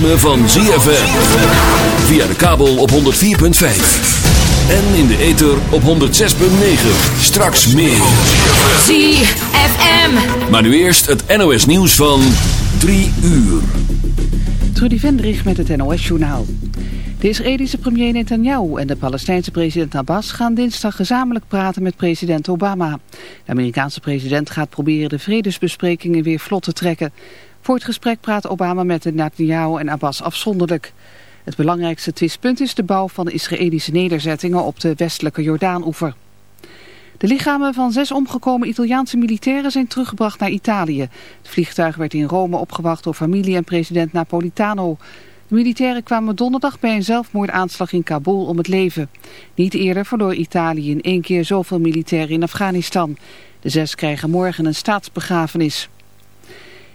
ritme van ZFM. Via de kabel op 104.5. En in de ether op 106.9. Straks meer. ZFM. Maar nu eerst het NOS nieuws van 3 uur. Trudy Vendrich met het NOS-journaal. De Israëlische premier Netanyahu en de Palestijnse president Abbas gaan dinsdag gezamenlijk praten met president Obama. De Amerikaanse president gaat proberen de vredesbesprekingen weer vlot te trekken. Voor het gesprek praat Obama met de Netanyahu en Abbas afzonderlijk. Het belangrijkste twistpunt is de bouw van de Israëlische nederzettingen op de westelijke Jordaanoever. De lichamen van zes omgekomen Italiaanse militairen zijn teruggebracht naar Italië. Het vliegtuig werd in Rome opgewacht door familie en president Napolitano. De militairen kwamen donderdag bij een zelfmoordaanslag in Kabul om het leven. Niet eerder verloor Italië in één keer zoveel militairen in Afghanistan. De zes krijgen morgen een staatsbegrafenis.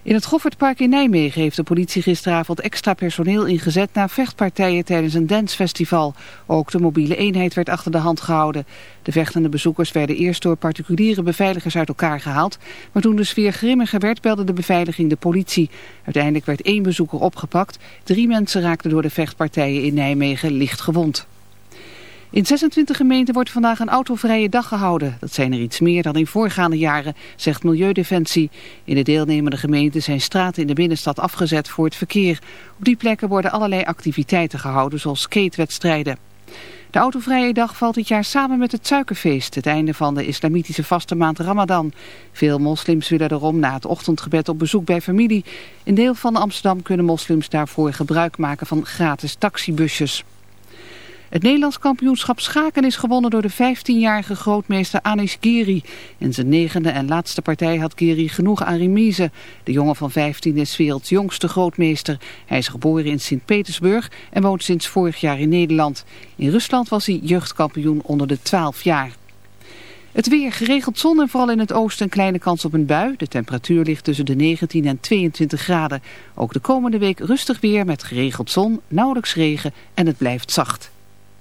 In het Goffertpark in Nijmegen heeft de politie gisteravond extra personeel ingezet na vechtpartijen tijdens een dancefestival. Ook de mobiele eenheid werd achter de hand gehouden. De vechtende bezoekers werden eerst door particuliere beveiligers uit elkaar gehaald. Maar toen de sfeer grimmiger werd belde de beveiliging de politie. Uiteindelijk werd één bezoeker opgepakt. Drie mensen raakten door de vechtpartijen in Nijmegen licht gewond. In 26 gemeenten wordt vandaag een autovrije dag gehouden. Dat zijn er iets meer dan in voorgaande jaren, zegt Milieudefensie. In de deelnemende gemeenten zijn straten in de binnenstad afgezet voor het verkeer. Op die plekken worden allerlei activiteiten gehouden, zoals skatewedstrijden. De autovrije dag valt dit jaar samen met het suikerfeest, het einde van de islamitische vaste maand Ramadan. Veel moslims willen erom na het ochtendgebed op bezoek bij familie. In deel van Amsterdam kunnen moslims daarvoor gebruik maken van gratis taxibusjes. Het Nederlands kampioenschap schaken is gewonnen door de 15-jarige grootmeester Anis Giri. In zijn negende en laatste partij had Giri genoeg aan remise. De jongen van 15 is werelds jongste grootmeester. Hij is geboren in Sint-Petersburg en woont sinds vorig jaar in Nederland. In Rusland was hij jeugdkampioen onder de 12 jaar. Het weer, geregeld zon en vooral in het oosten een kleine kans op een bui. De temperatuur ligt tussen de 19 en 22 graden. Ook de komende week rustig weer met geregeld zon, nauwelijks regen en het blijft zacht.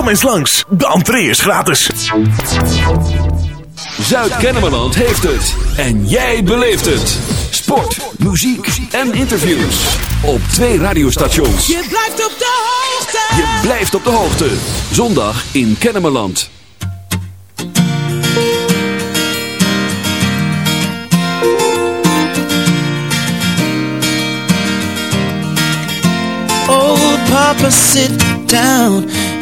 Kom eens langs, de entree is gratis. Zuid-Kennemerland heeft het. En jij beleeft het. Sport, muziek en interviews. Op twee radiostations. Je blijft op de hoogte. Je blijft op de hoogte. Zondag in Kennemerland. Oh, Papa, sit down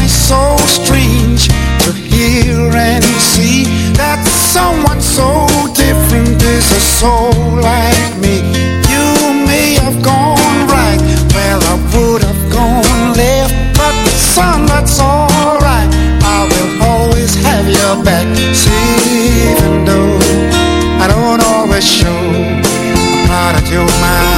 It's so strange to hear and see that someone so different is a soul like me. You may have gone right, well, I would have gone left, but son, that's alright. I will always have your back, see, even though I don't always show, I'm not your mind.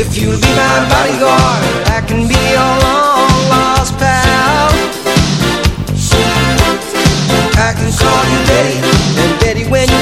If you'll be my bodyguard, I can be your long lost pal. I can call you Betty, and Betty when you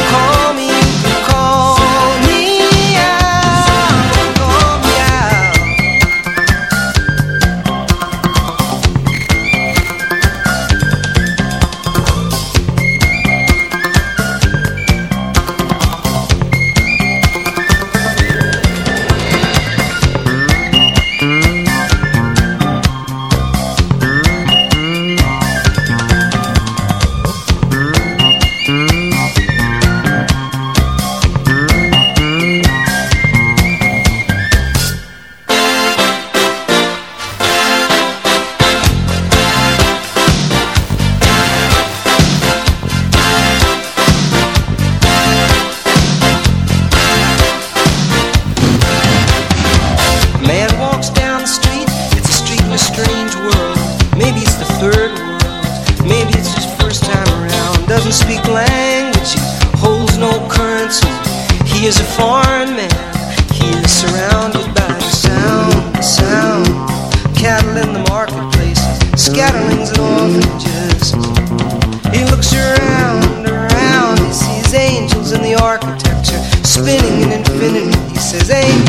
architecture, spinning in infinity. He says, Amen,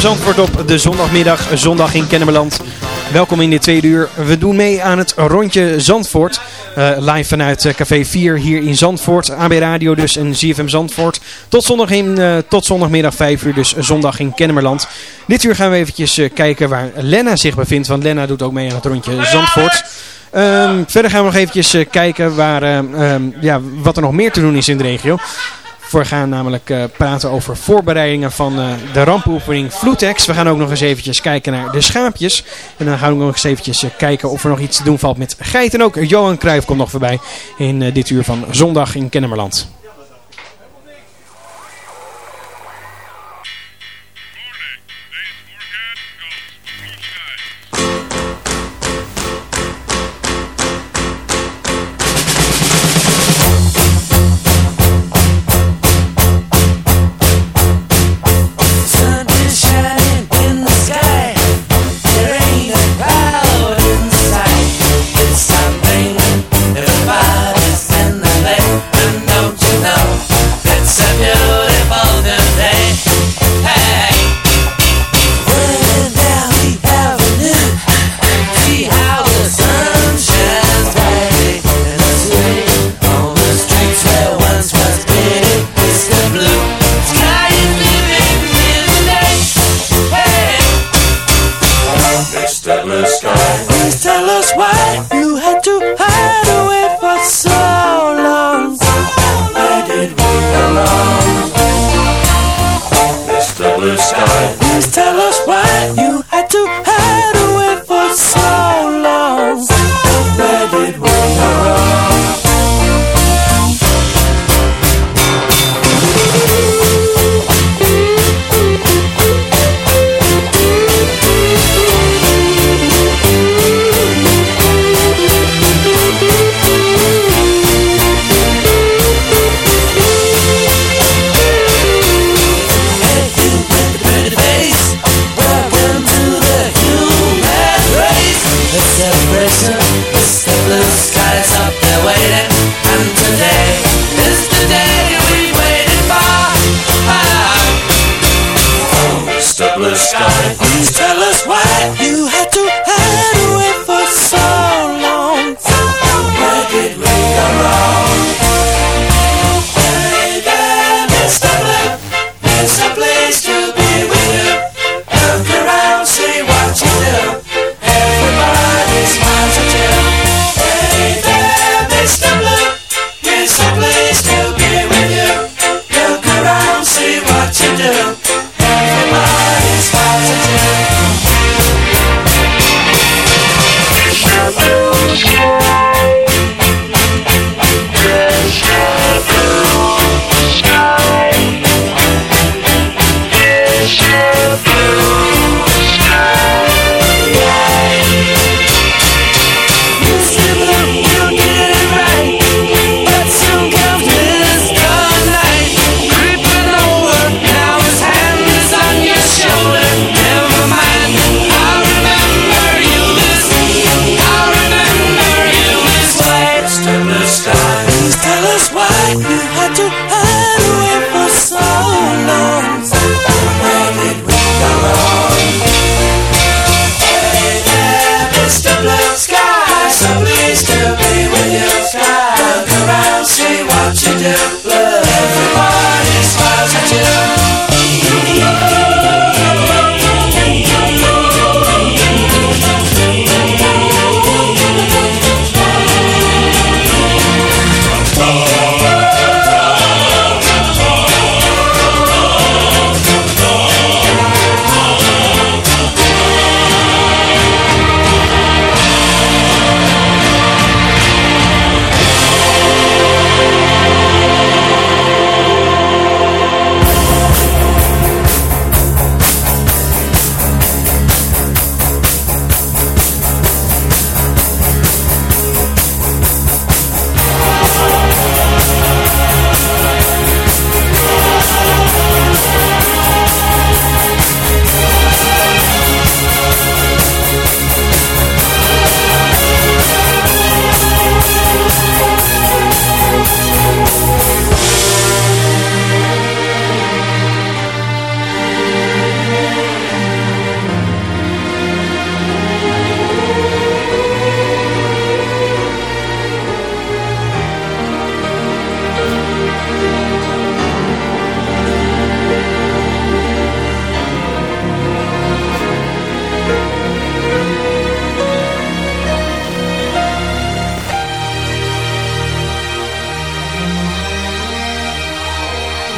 Zandvoort op de zondagmiddag, zondag in Kennemerland. Welkom in dit tweede uur. We doen mee aan het rondje Zandvoort. eh, live vanuit eh, Café 4 hier in Zandvoort. AB Radio dus en ZFM Zandvoort. Tot, zondag in, eh, tot zondagmiddag 5 uur, dus zondag in Kennemerland. Dit uur gaan we eventjes kijken waar Lena zich bevindt. Want Lena doet ook mee aan het rondje Zandvoort. Ehm, verder gaan we nog eventjes kijken waar, ehm, ehm, ja, wat er nog meer te doen is in de regio. We gaan namelijk eh, praten over voorbereidingen van eh, de rampoefening Vloetex. We gaan ook nog eens eventjes kijken naar de schaapjes. En dan gaan we nog eens eventjes eh, kijken of er nog iets te doen valt met geit. En ook Johan Cruijff komt nog voorbij in dit uur van zondag in Kennemerland.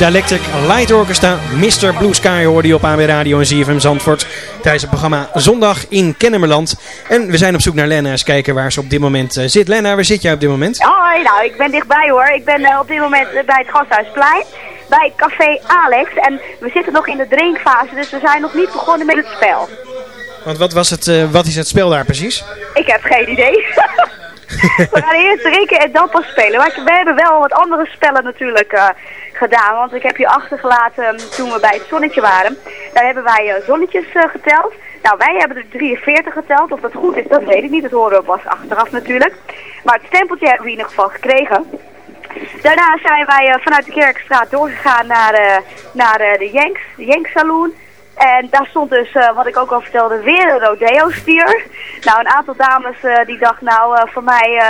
Dialectic Light Orchestra. Mr. Blue Sky hoorde je op AB Radio en ZFM Zandvoort. Tijdens het programma Zondag in Kennemerland. En we zijn op zoek naar Lena. Eens kijken waar ze op dit moment eh, zit. Lena, waar zit jij op dit moment? Hoi, nou, ik ben dichtbij hoor. Ik ben eh, op dit moment eh, bij het Gasthuisplein. Bij Café Alex. En we zitten nog in de drinkfase, dus we zijn nog niet begonnen met het spel. Want wat, was het, wat is het spel daar precies? Ik heb geen idee. we gaan eerst drinken en dan pas spelen. Maar we hebben wel wat andere spellen natuurlijk gedaan. Want ik heb je achtergelaten um, toen we bij het zonnetje waren. Daar hebben wij eh, zonnetjes eh, geteld. Nou, wij hebben er 43 geteld. Of dat goed is, dat weet ik niet. Dat horen we pas achteraf natuurlijk. Maar het stempeltje hebben we in ieder geval gekregen. Daarna zijn wij eh, vanuit de Kerkstraat doorgegaan naar, naar de Yanks, de Yanks Saloon. En daar stond dus, wat ik ook al vertelde, weer een rodeo-stier. Nou, een aantal dames die dacht, nou, voor, mij,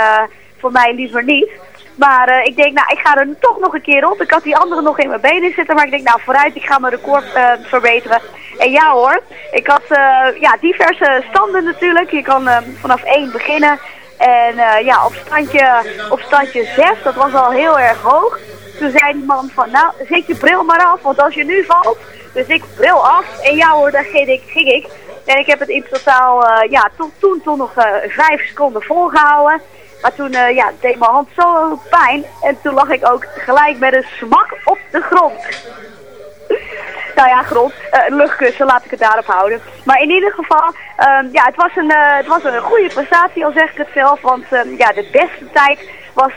voor mij liever niet. Maar eh, ik denk, nou, ik ga er toch nog een keer op. Ik had die andere nog in mijn benen zitten, maar ik denk, nou, vooruit, ik ga mijn record eh, verbeteren. En ja hoor, ik had eh, ja, diverse standen natuurlijk. Je kan vanaf één beginnen. En ja, op standje, op standje 6, dat was al heel erg hoog. Toen zei die man van, nou, zet je bril maar af, want als je nu valt, dus ik bril af. En ja hoor, daar ging ik. Ging ik. En ik heb het in totaal, ja, tot toen toch nog vijf seconden volgehouden. Maar toen eh, ja, deed mijn hand zo pijn. En toen lag ik ook gelijk met een smak op de grond. nou ja, grond. eh, luchtkussen, laat ik het daarop houden. Maar in ieder geval, ehm, ja, het was, een, eh, het was een goede prestatie, al zeg ik het zelf. Want ehm, ja, de beste tijd was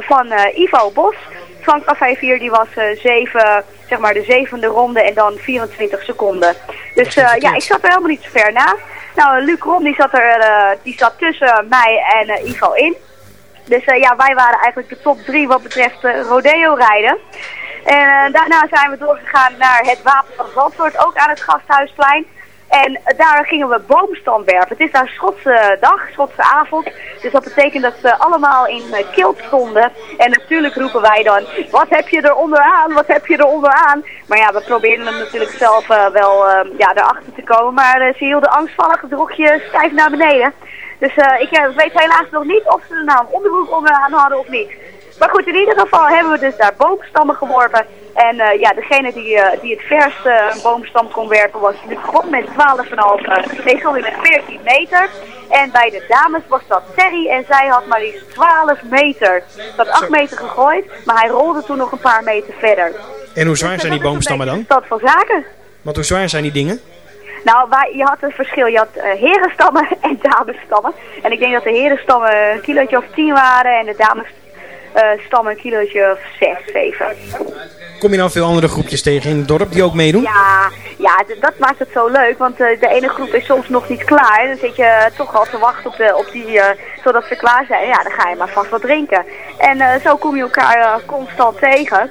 van Ivo Bos. Van Café 4, die was zeven, zeg maar de zevende ronde en dan 24 seconden. Dus ja, ik zat er helemaal niet zo ver naast. Nou, Luc Rom, die zat, er, eh, die zat tussen mij en eh, Ivo in. Dus eh, ja, wij waren eigenlijk de top drie wat betreft rodeo rijden. En daarna zijn we doorgegaan naar het Wapen van Zandvoort, ook aan het Gasthuisplein. En eh, daar gingen we boomstam werpen. Het is daar Schotse dag, Schotse avond. Dus dat betekent dat ze allemaal in uh, kilt stonden. En natuurlijk roepen wij dan, wat heb je er onderaan, wat heb je er onderaan? Maar ja, we probeerden hem natuurlijk zelf eh, wel eh, ja, erachter te komen. Maar eh, ze hielden angstvallig het rokje stijf naar beneden. Dus eh, ik eh, weet helaas nog niet of ze er nou een onderbroek onderaan hadden of niet. Maar goed, in ieder geval hebben we dus daar boomstammen geworpen. En eh, ja, degene die, eh, die het verst eh, een boomstam kon werpen was Luc God met 12,5, uh, nee sorry, met 14 meter. En bij de dames was dat Terry en zij had maar liefst 12 meter. Had 8 meter gegooid, maar hij rolde toen nog een paar meter verder. En hoe zwaar zijn die boomstammen dan? Dat van zaken. Want hoe zwaar zijn die dingen? Nou, wij, je had een verschil. Je had eh, herenstammen en damesstammen. En ik denk dat de herenstammen een kilootje of 10 waren en de damesstammen een kilootje of 6, 7. Kom je nou veel andere groepjes tegen in het dorp die ook meedoen? Ja, ja dat maakt het zo leuk, want eh, de ene groep is soms nog niet klaar. Dan zit je eh, toch al te wachten op, de, op die, zodat ze klaar zijn. Ja, dan ga je maar vast wat drinken. En zo kom je elkaar constant tegen.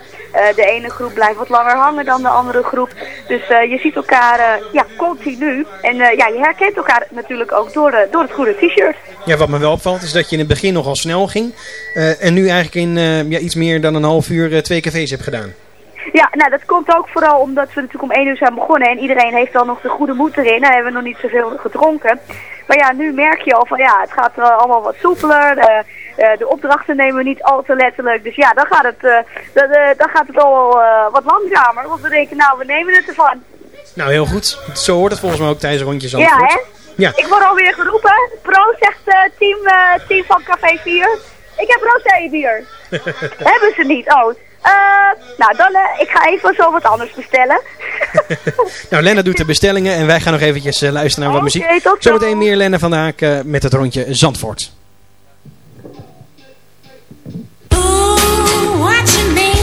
De ene groep blijft wat langer hangen dan de andere groep. Dus je ziet elkaar ja, continu. En ja, je herkent elkaar natuurlijk ook door, door het goede t-shirt. Ja, wat me wel opvalt is dat je in het begin nogal snel ging. en nu eigenlijk in ja, iets meer dan een half uur twee cafés hebt gedaan. Ja, nou dat komt ook vooral omdat we natuurlijk om 1 uur zijn begonnen en iedereen heeft dan nog de goede moed erin. Dan hebben we nog niet zoveel gedronken. Maar ja, nu merk je al van ja, het gaat eh, allemaal wat soepeler. De, eh, de opdrachten nemen we niet al te letterlijk. Dus ja, dan gaat het, eh, dan, eh, dan gaat het al eh, wat langzamer. Want we denken, nou, we nemen het ervan. Nou, heel goed. Zo hoort het volgens mij ook tijdens rondjes Ja, Zandvoort. hè? Ja. Ik word alweer geroepen. Pro zegt eh, team, eh, team van Café 4. Ik heb rosé bier. Hebben ze niet? Oh. Eh, nou, dan eh, ik ga even zo wat anders bestellen. Nou, Lenne doet de bestellingen en wij gaan nog eventjes eh, luisteren naar wat muziek. Zometeen meer Lenne vandaag eh, met het rondje Zandvoort. Ooh,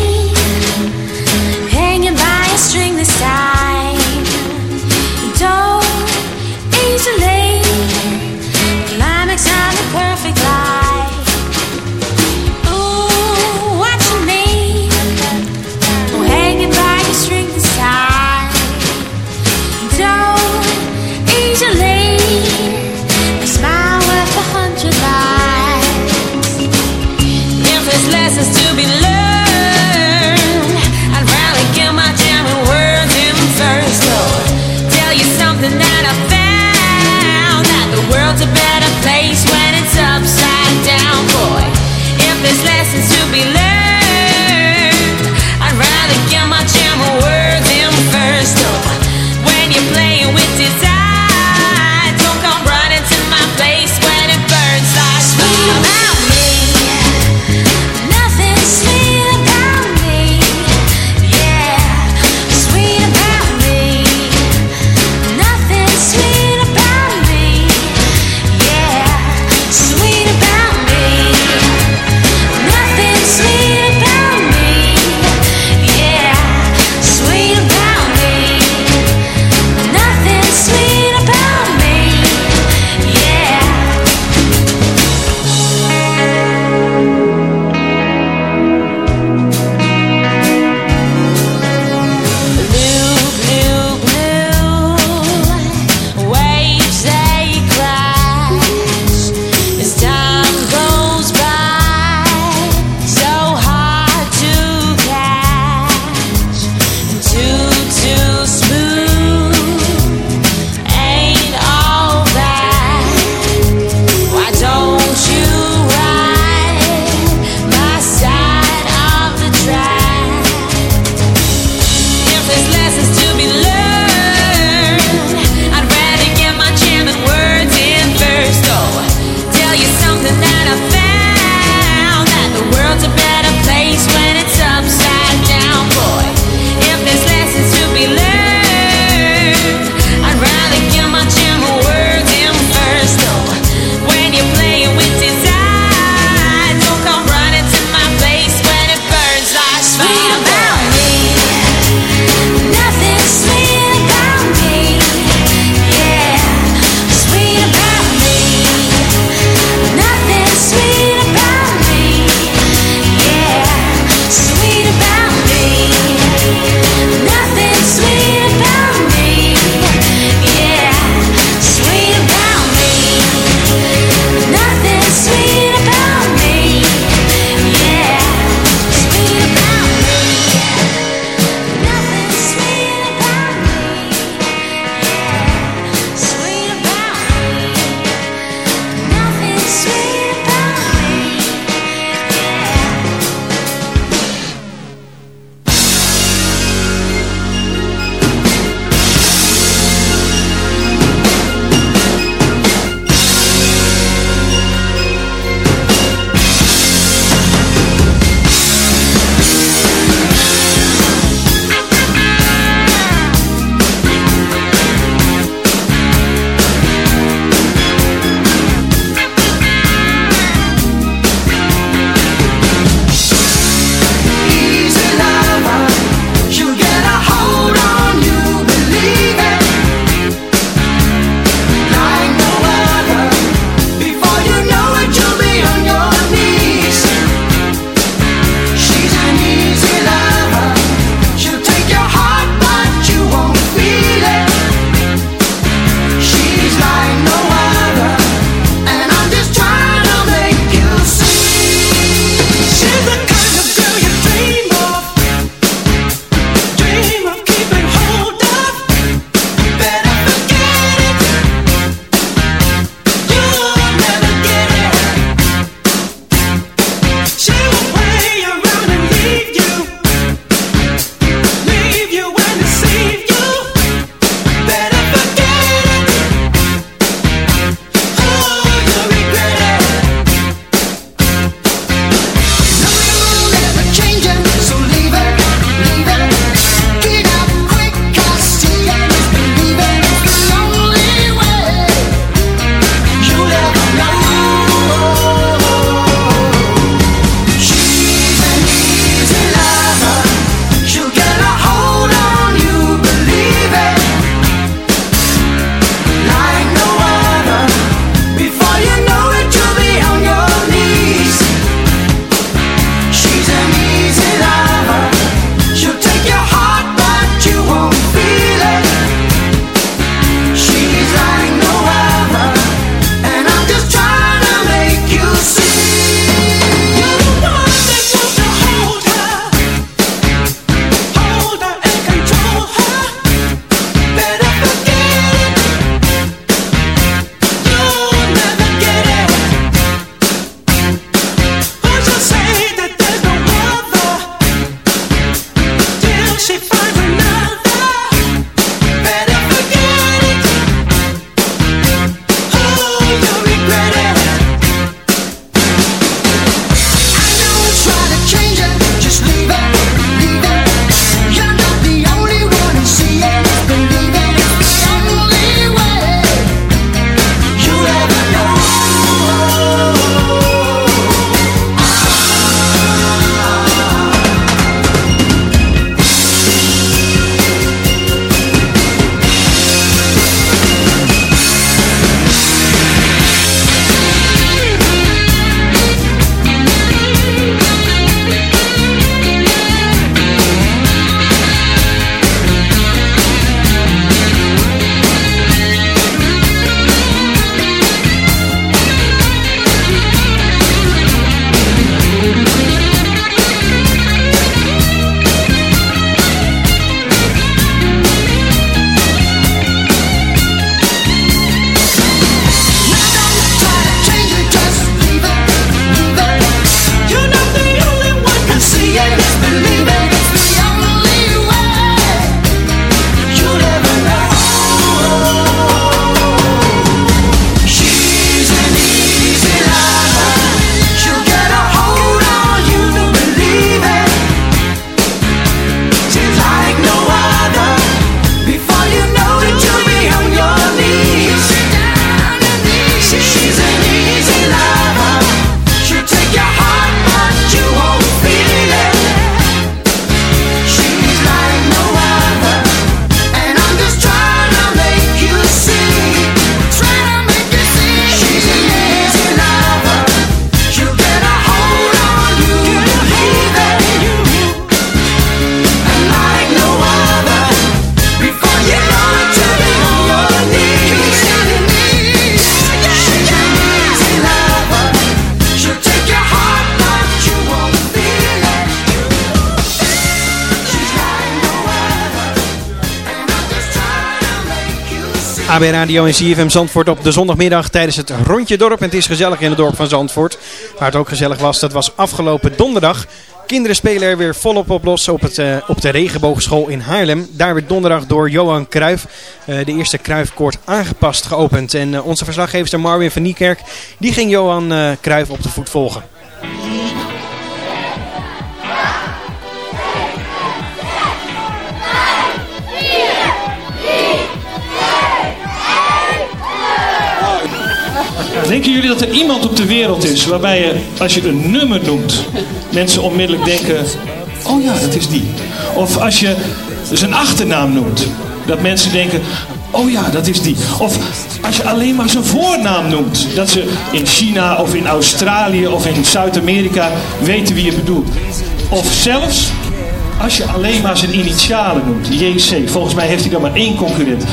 AB Radio en CFM Zandvoort op de zondagmiddag tijdens het Rondje Dorp. En het is gezellig in het dorp van Zandvoort. Waar het ook gezellig was, dat was afgelopen donderdag. Kinderen spelen er weer volop op los op, het, eh, op de Regenboogschool in Haarlem. Daar werd donderdag door Johan Cruijff eh, de eerste Cruijffkoord aangepast geopend. En eh, onze verslaggever Marvin van Niekerk die ging Johan Cruijff op de voet volgen. Denken jullie dat er iemand op de wereld is waarbij je, als je een nummer noemt, mensen onmiddellijk denken: oh ja, dat is die. Of als je zijn achternaam noemt, dat mensen denken: oh ja, dat is die. Of als je alleen maar zijn voornaam noemt, dat ze in China of in Australië of in Zuid-Amerika weten wie je bedoelt. Of zelfs als je alleen maar zijn initialen noemt, JC. Volgens mij heeft hij dan maar één concurrent.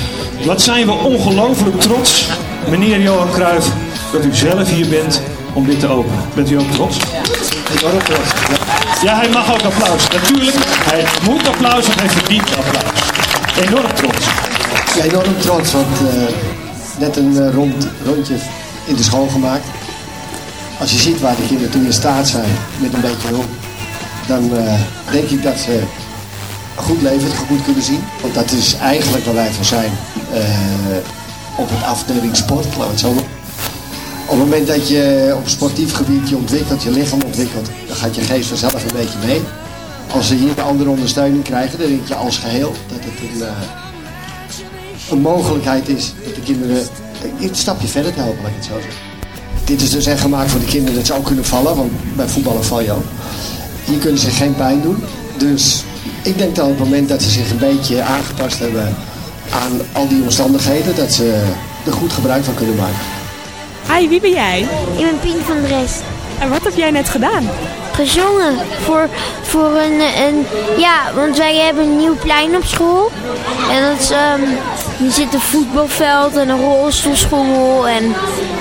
Wat zijn we ongelooflijk trots, meneer Johan Cruijff, dat u zelf hier bent om dit te openen. Bent u ook trots? Ja, hij mag ook applaus. Natuurlijk, hij moet applaus en hij verdient applaus. Enorm trots. Ja, enorm trots, want eh, net een eh, rond, rondje in de school gemaakt. Als je ziet waar de kinderen toe in staat zijn met een beetje hulp, dan eh, denk ik dat ze een goed leven tegemoet kunnen zien. Want dat is eigenlijk waar wij van zijn op het afdeling sport, laten we het zo het moment dat je op sportief gebied je ontwikkelt, je lichaam ontwikkelt, dan gaat je geest vanzelf een beetje mee. Als ze hier een andere ondersteuning krijgen, dan denk je als geheel dat het een, eh, een mogelijkheid is dat de kinderen een stapje verder te helpen, laat ik het zo zeggen. Dit is dus echt gemaakt voor de kinderen dat ze ook kunnen vallen, want bij voetballen val je ook. Hier kunnen ze geen pijn doen. Dus ik denk dat op het moment dat ze zich een beetje aangepast hebben aan al die omstandigheden, dat ze er goed gebruik van kunnen maken. Hi, wie ben jij? Ik ben Pien van Brest. En wat heb jij net gedaan? Gezongen voor, voor een, een... Ja, want wij hebben een nieuw plein op school. En dat is... ehm hier zit een voetbalveld en een rolstoelschool. En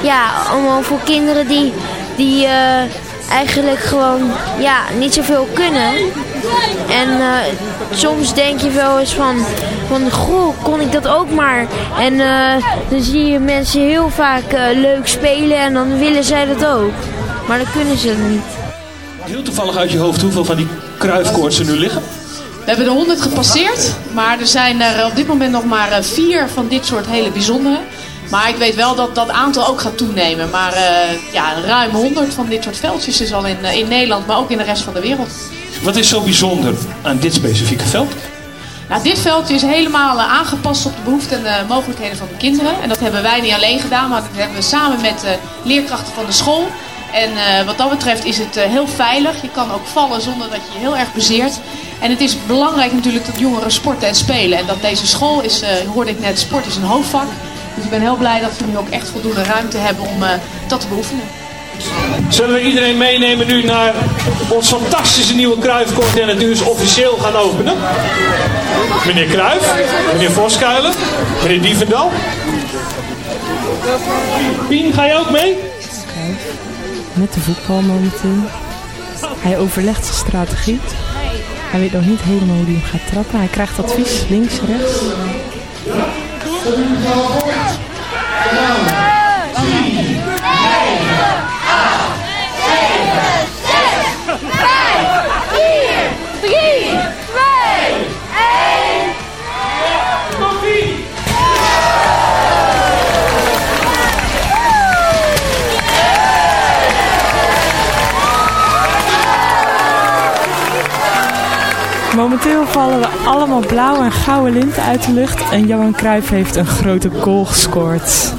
ja, allemaal voor kinderen die, die eh, eigenlijk gewoon ja, niet zoveel kunnen. En eh, soms denk je wel eens van, van, goh, kon ik dat ook maar. En eh, dan zie je mensen heel vaak eh, leuk spelen en dan willen zij dat ook. Maar dan kunnen ze het niet. Heel toevallig uit je hoofd hoeveel van die kruifkoorts er nu liggen? We hebben de 100 gepasseerd, maar er zijn er op dit moment nog maar vier van dit soort hele bijzondere. Maar ik weet wel dat dat aantal ook gaat toenemen. Maar eh, ja, ruim 100 van dit soort veldjes is al in, eh, in Nederland, maar ook in de rest van de wereld. Wat is zo bijzonder aan dit specifieke veld? Nou, dit veldje is helemaal eh, aangepast op de behoeften en de mogelijkheden van de kinderen. En dat hebben wij niet alleen gedaan, maar dat hebben we samen met eh, leerkrachten van de school. En wat dat betreft is het heel veilig. Je kan ook vallen zonder dat je je heel erg bezeert. En het is belangrijk natuurlijk dat jongeren sporten en spelen. En dat deze school is, hoorde ik net, sport is een hoofdvak. Dus ik ben heel blij dat we nu ook echt voldoende ruimte hebben om eh, dat te beoefenen. Zullen we iedereen meenemen nu naar ons fantastische nieuwe Kruifkoord en het nu eens officieel gaan openen? Meneer Kruif, meneer Voskuilen, meneer Dievendal. Pien, ga je ook mee? Met de voetbal momenteel. Hij overlegt zijn strategie. Hij weet nog niet helemaal hoe hij hem gaat trappen. Hij krijgt advies links, rechts. Sabine Jalabon. Gedaan. Momenteel vallen er allemaal blauwe en gouden linten uit de lucht. En Johan Cruijff heeft een grote goal gescoord.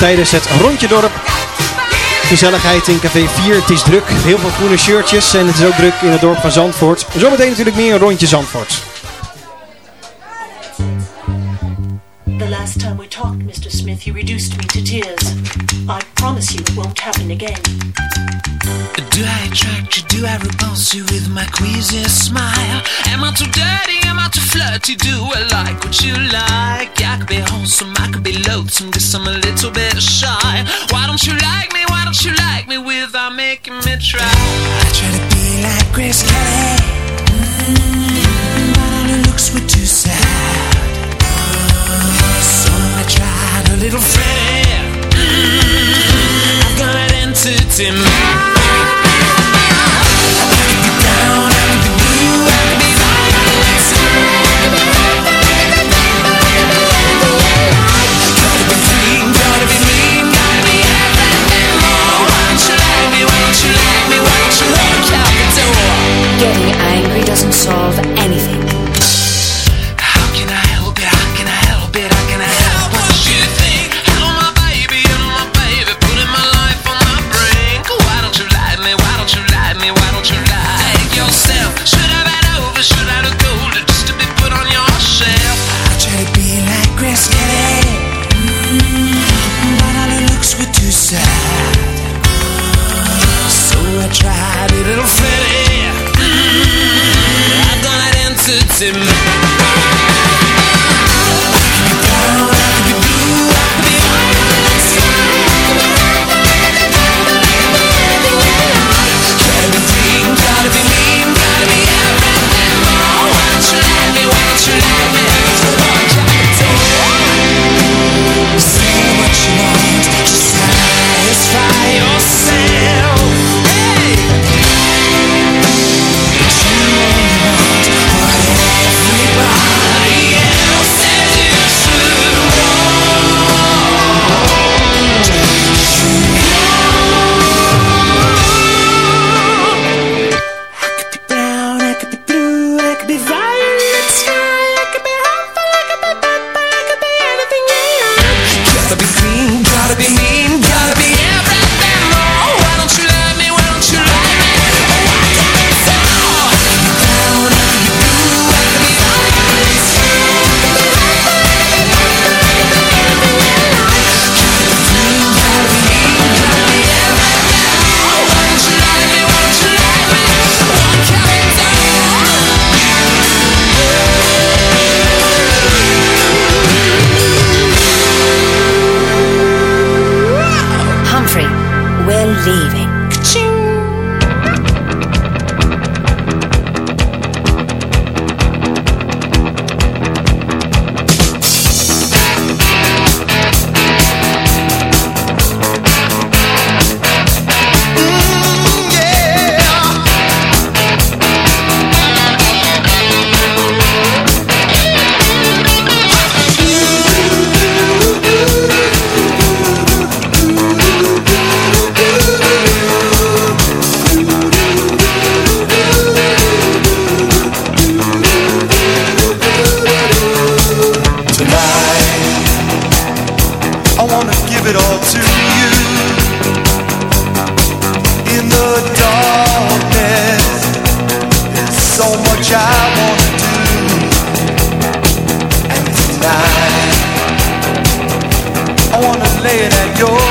Tijdens het Rondje Dorp. Gezelligheid in Café 4. Het is druk. Heel veel groene shirtjes. En het is ook druk in het dorp van Zandvoort. Zometeen natuurlijk meer een rondje Zandvoort. The last time we talked, Mr. Smith, you reduced me to tears. I promise you it won't happen again. Do I attract you? Do I repulse you with my queasy smile? Am I too dirty? Am I too flirty? Do I like what you like? I could be wholesome, I could be loathsome, guess I'm a little bit shy. Why don't you like me? Why don't you like me without making me try? I try to be like Grace Kelly, mm, but her looks were too sad. So I tried a little Freddie. Mm, I've intensity Down and blue and be be mean, be everything Don't you me, won't you me, won't you walk out the door Getting angry doesn't solve anything. Much I wanna do. And tonight, I wanna lay it at your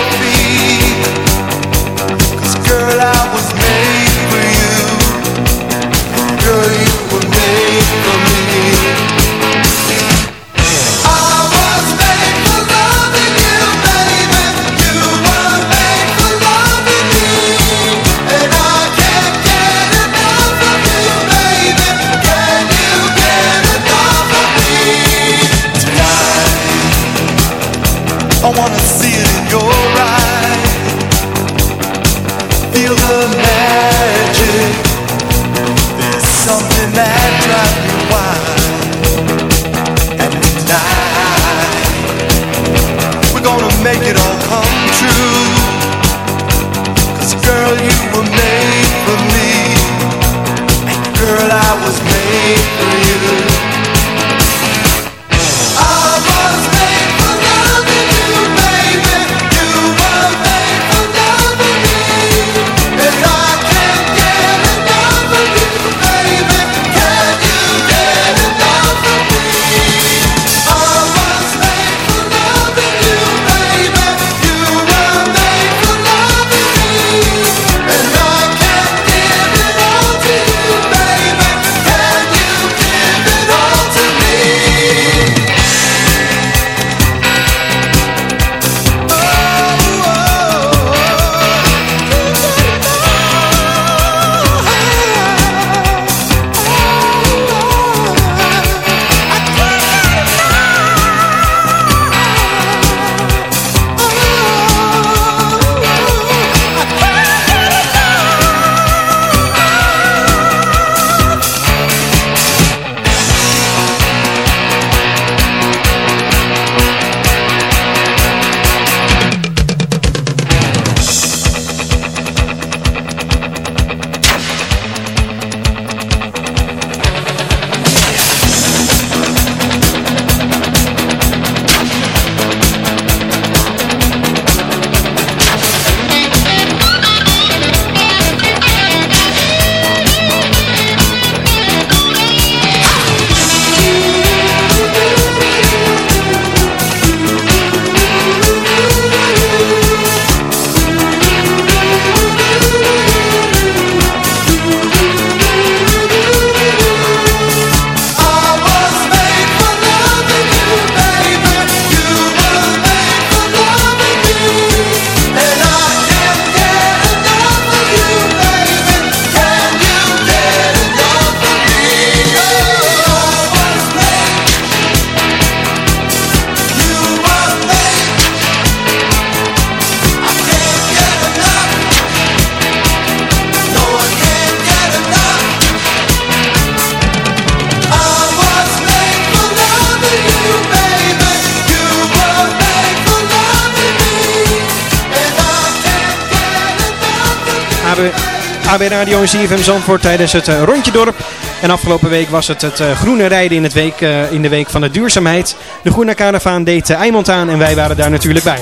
Radio en CFM Zandvoort tijdens het eh, Rondje Dorp. En afgelopen week was het het eh, groene rijden in, het week, eh, in de week van de duurzaamheid. De Groene Caravaan deed Eimond aan en wij waren daar natuurlijk bij.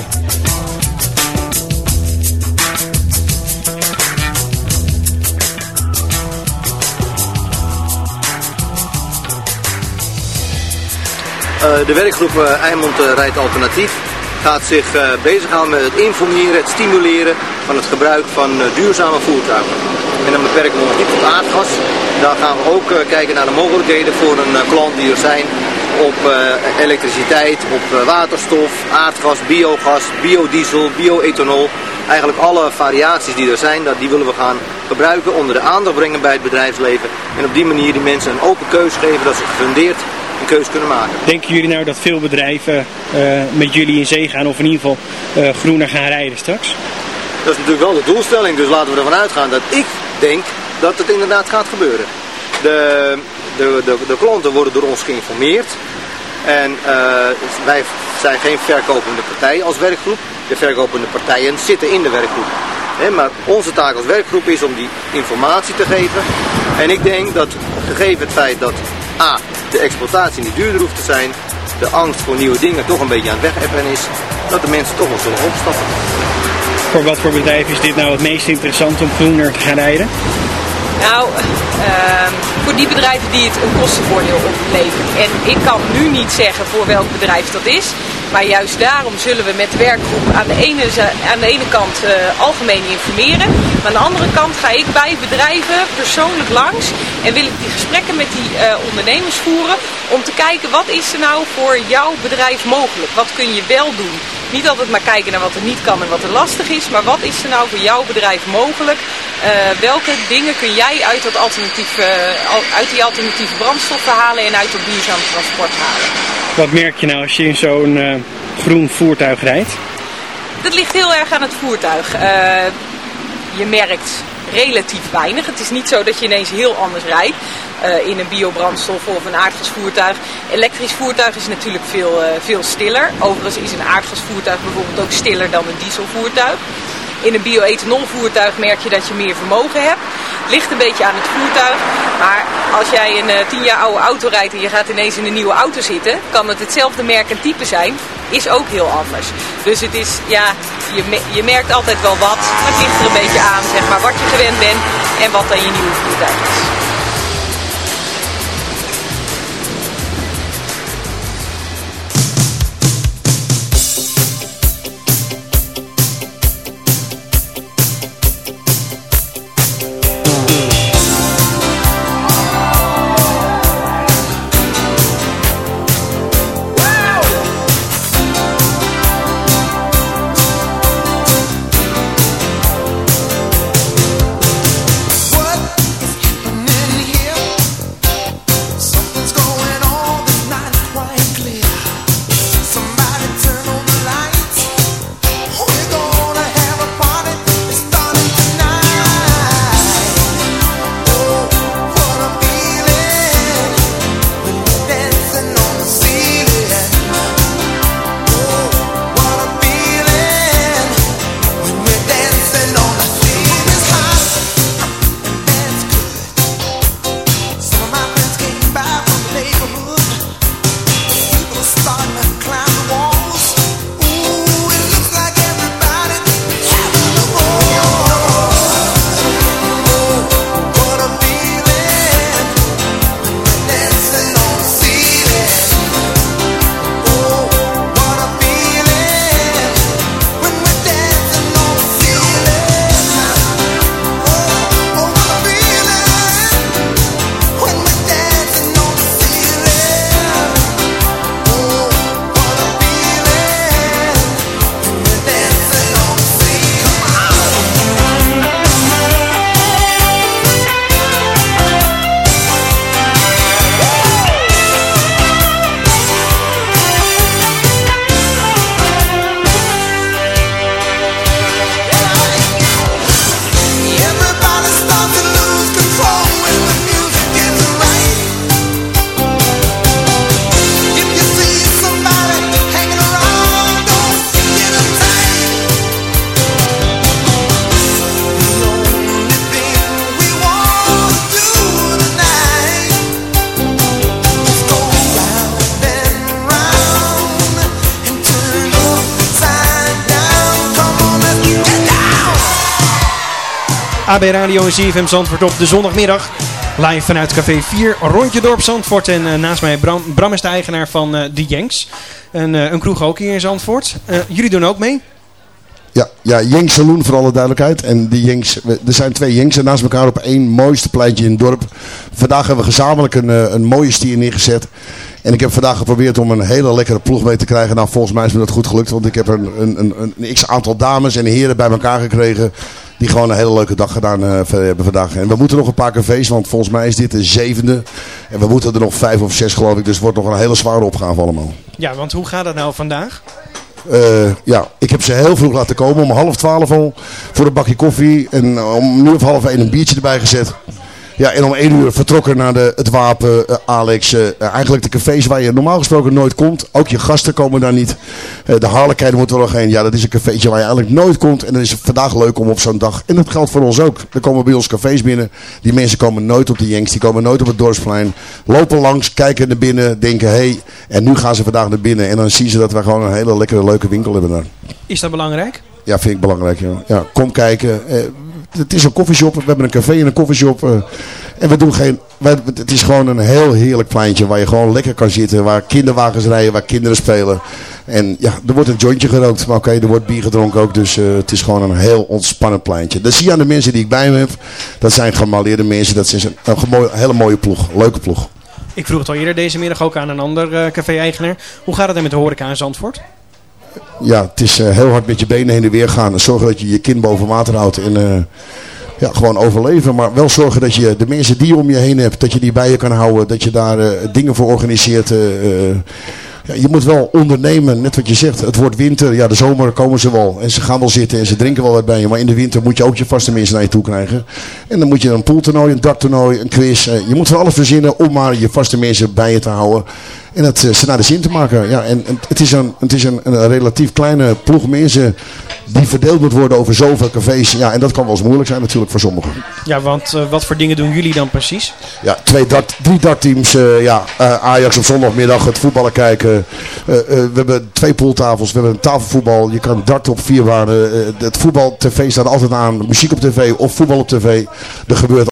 De werkgroep Eimond Rijdt Alternatief gaat zich bezighouden met het informeren, het stimuleren van het gebruik van duurzame voertuigen. En dan beperken we ons niet tot aardgas. Daar gaan we ook kijken naar de mogelijkheden voor een klant die er zijn op elektriciteit, op waterstof, aardgas, biogas, biodiesel, bioethanol. Eigenlijk alle variaties die er zijn, die willen we gaan gebruiken, onder de aandacht brengen bij het bedrijfsleven. En op die manier die mensen een open keuze geven dat ze gefundeerd een keuze kunnen maken. Denken jullie nou dat veel bedrijven uh, met jullie in zee gaan of in ieder geval uh, groener gaan rijden straks? Dat is natuurlijk wel de doelstelling, dus laten we ervan uitgaan dat ik denk dat het inderdaad gaat gebeuren. De, de, de, de klanten worden door ons geïnformeerd en uh, wij zijn geen verkopende partij als werkgroep. De verkopende partijen zitten in de werkgroep. Maar onze taak als werkgroep is om die informatie te geven. En ik denk dat gegeven het feit dat A, de exploitatie niet duurder hoeft te zijn, de angst voor nieuwe dingen toch een beetje aan het wegappen is, dat de mensen toch wel zullen opstappen. Voor wat voor bedrijf is dit nou het meest interessant om groener te gaan rijden? Nou, uh, voor die bedrijven die het een kostenvoordeel oplevert. En ik kan nu niet zeggen voor welk bedrijf dat is. Maar juist daarom zullen we met de werkgroep aan de ene, aan de ene kant uh, algemeen informeren. Maar aan de andere kant ga ik bij bedrijven persoonlijk langs. En wil ik die gesprekken met die uh, ondernemers voeren. Om te kijken wat is er nou voor jouw bedrijf mogelijk. Wat kun je wel doen. Niet altijd maar kijken naar wat er niet kan en wat er lastig is. Maar wat is er nou voor jouw bedrijf mogelijk. Uh, welke dingen kun jij uit, dat alternatief, uit die alternatieve brandstoffen halen en uit dat duurzaam transport halen. Wat merk je nou als je in zo'n uh, groen voertuig rijdt? Dat ligt heel erg aan het voertuig. Uh, je merkt relatief weinig. Het is niet zo dat je ineens heel anders rijdt uh, in een biobrandstof of een aardgasvoertuig. Elektrisch voertuig is natuurlijk veel, veel stiller. Overigens is een aardgasvoertuig bijvoorbeeld ook stiller dan een dieselvoertuig. In een bio-ethanolvoertuig merk je dat je meer vermogen hebt. Ligt een beetje aan het voertuig. Maar als jij een uh, 10 jaar oude auto rijdt en je gaat ineens in een nieuwe auto zitten, kan het hetzelfde merk en type zijn. Is ook heel anders. Dus het is, ja, je, je merkt altijd wel wat. Maar het ligt er een beetje aan, zeg maar, wat je gewend bent en wat dan je nieuwe voertuig is. AB Radio en CFM Zandvoort op de zondagmiddag. Live vanuit Café 4, rondje dorp Zandvoort. En eh, naast mij Bram, is de eigenaar van eh, De Jenks. Een, eh, een kroeg ook hier in Zandvoort. Jullie doen ook mee? Ja, ja, Jenks Saloon voor alle duidelijkheid. En die Jenks, we- er zijn twee Jenksen naast elkaar op één mooiste pleintje in het dorp. Vandaag hebben we gezamenlijk een, een mooie stier neergezet. En ik heb vandaag geprobeerd om een hele lekkere ploeg mee te krijgen. Nou, volgens mij is me dat goed gelukt. Want ik heb een, een, een, een x-aantal dames en heren bij elkaar gekregen. Die gewoon een hele leuke dag gedaan eh, hebben vandaag. En we moeten nog een paar cafés, want volgens mij is dit de zevende. En we moeten er nog vijf of zes geloof ik. Dus het wordt nog een hele zware opgave allemaal. Ja, want hoe gaat het nou vandaag? Eh, ja, ik heb ze heel vroeg laten komen. Om half twaalf al voor een bakje koffie. En om nu of half één een biertje erbij gezet. Ja, en om één uur vertrokken naar de, het Wapen, eh, Alex. eh, eigenlijk de cafés waar je normaal gesproken nooit komt. Ook je gasten komen daar niet. Eh, de Harlekijn moet er nog heen. Ja, dat is een cafeetje waar je eigenlijk nooit komt. En dan is het vandaag leuk om op zo'n dag. En dat geldt voor ons ook. Er komen bij ons cafés binnen. Die mensen komen nooit op de Jenks. Die komen nooit op het dorpsplein. Lopen langs, kijken naar binnen. Denken, hé. Hey, en nu gaan ze vandaag naar binnen. En dan zien ze dat wij gewoon een hele lekkere, leuke winkel hebben daar. Is dat belangrijk? Ja, vind ik belangrijk. Ja. Ja, kom kijken. Het is een koffieshop. We hebben een café en een koffieshop. eh, en we doen geen... Het is gewoon een heel heerlijk pleintje waar je gewoon lekker kan zitten. Waar kinderwagens rijden, waar kinderen spelen. En ja, er wordt een jointje gerookt. Maar oké, er wordt bier gedronken ook. Dus eh, het is gewoon een heel ontspannen pleintje. Dat zie je aan de mensen die ik bij me heb. Dat zijn gemaleerde mensen. Dat is een, een hele mooie ploeg. Leuke ploeg. Ik vroeg het al eerder deze middag ook aan een ander eh, café-eigenaar. Hoe gaat het er met de horeca in Zandvoort? Ja, het is eh, heel hard met je benen heen en weer gaan. Zorgen dat je je kin boven water houdt. En eh, ja, gewoon overleven. Maar wel zorgen dat je de mensen die je om je heen hebt, dat je die bij je kan houden. Dat je daar eh, dingen voor organiseert. ja, je moet wel ondernemen, net wat je zegt. Het wordt winter. Ja, de zomer komen ze wel. En ze gaan wel zitten en ze drinken wel wat bij je. Maar in de winter moet je ook je vaste mensen naar je toe krijgen. En dan moet je een pooltoernooi, een darttoernooi, een quiz. je moet van alles verzinnen om maar je vaste mensen bij je te houden. En dat eh, ze naar de zin te maken. Ja, en, en het is, een, het is een, een relatief kleine ploeg mensen die verdeeld moet worden over zoveel cafés. Ja, en dat kan wel eens moeilijk zijn natuurlijk voor sommigen. Ja, want eh, wat voor dingen doen jullie dan precies? Ja, twee dart, drie dartteams. eh ja, Ajax op zondagmiddag, het voetballen kijken. We hebben twee pooltafels, we hebben een tafelvoetbal. Je kan darten op vier waarden. Het voetbal tv staat altijd aan. Muziek op tv of voetbal op tv. Er gebeurt